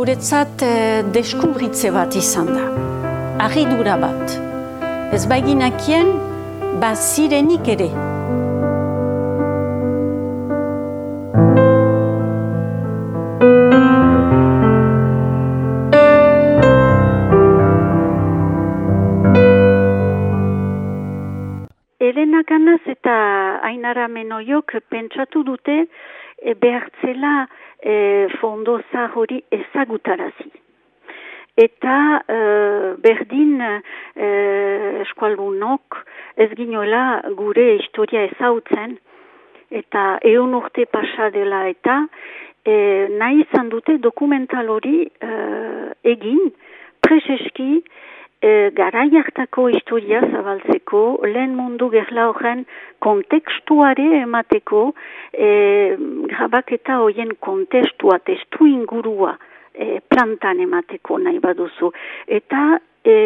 guretzat eh, deskubritze bat izan da. Arridura bat. Ez baiginakien, ba zirenik ere. Elena Ganaz eta Ainara Menoiok pentsatu dute e, behartzela e, fondoza hori ezagutarazi. Eta e, berdin e, eskualdunok ez ginoela gure historia ezautzen eta egun urte pasa dela eta e, nahi izan dute dokumental hori e, egin preseski e, garai hartako historia zabaltzeko, lehen mundu gerla horren kontekstuare emateko, e, grabaketa horien kontekstua, testu ingurua e, plantan emateko nahi baduzu. Eta e,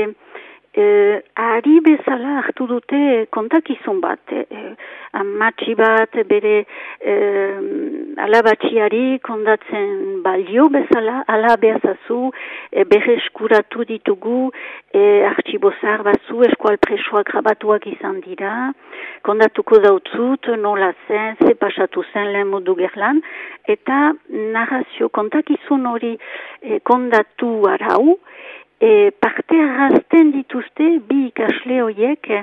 eh, ari bezala hartu dute kontakizun bat, eh, amatxi bat bere eh, alabatxiari kondatzen balio bezala, ala behazazu, eh, bere eskuratu ditugu, eh, artxibozar batzu, eskual presoak grabatuak izan dira, kondatuko dautzut, nola zen, ze pasatu zen lehen modu gerlan, eta narrazio kontakizun hori eh, kondatu arau, e, parte arrazten dituzte bi ikasle horiek e,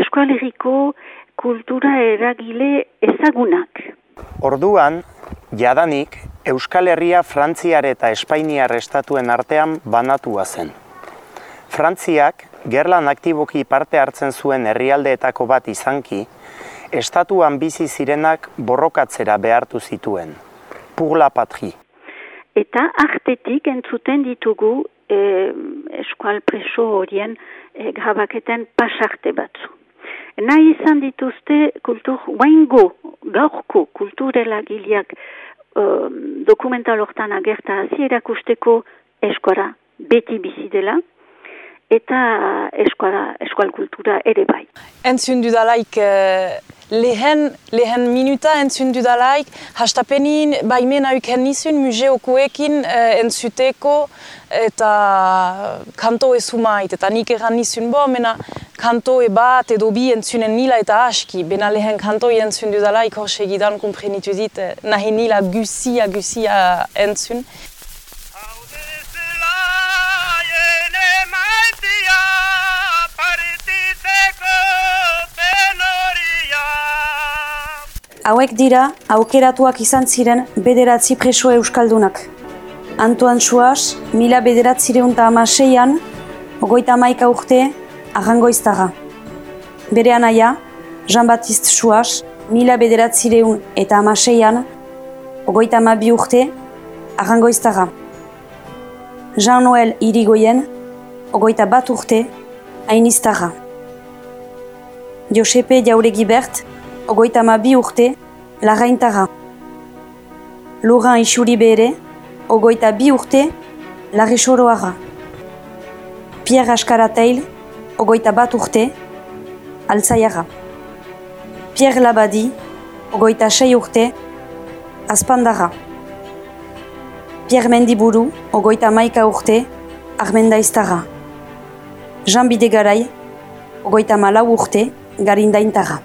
eskualeriko kultura eragile ezagunak. Orduan, jadanik, Euskal Herria Frantziar eta Espainiar estatuen artean banatua zen. Frantziak, gerlan aktiboki parte hartzen zuen herrialdeetako bat izanki, estatuan bizi zirenak borrokatzera behartu zituen. Pugla patri. Eta artetik entzuten ditugu e, eskual preso horien e, grabaketen pasarte batzu. Nahi izan dituzte kultur, waingo, gaurko kulturela giliak um, dokumental hortan agerta hazi erakusteko eskuara beti bizi dela, eta eskuala, eskual kultura ere bai. Entzun dudalaik uh, lehen, lehen minuta entzun dudalaik, hastapenin baimena uken nizun museokoekin uh, entzuteko eta kanto ezumait, eta nik egan nizun bo, mena kanto e bat edo bi entzunen nila eta aski, bena lehen kanto entzun dudalaik hor segidan komprenitu dit, nahi nila gusia, gusia entzun. Hauek dira, aukeratuak izan ziren bederatzi preso euskaldunak. Antoan Suaz, mila bederatzireun eta amaseian, ogoita maika urte, ahangoiztaga. Bere anaia, Jean-Baptiste Suaz, mila bederatzireun eta amaseian, ogoita amabi urte, ahangoiztaga. Jean-Noel Irigoyen, ogoita bat urte, hainiztaga. Josepe Jauregi Bert, ogoita ma bi urte, lagaintaga. Laurent Isuri bere, ogoita bi urte, lagri soroaga. Pierre Askaratail, ogoita bat urte, altzaiaga. Pierre Labadi, ogoita sei urte, azpandaga. Pierre Mendiburu, ogoita maika urte, armendaiztaga. Jean Bidegarai, ogoita malau urte, garindaintaga.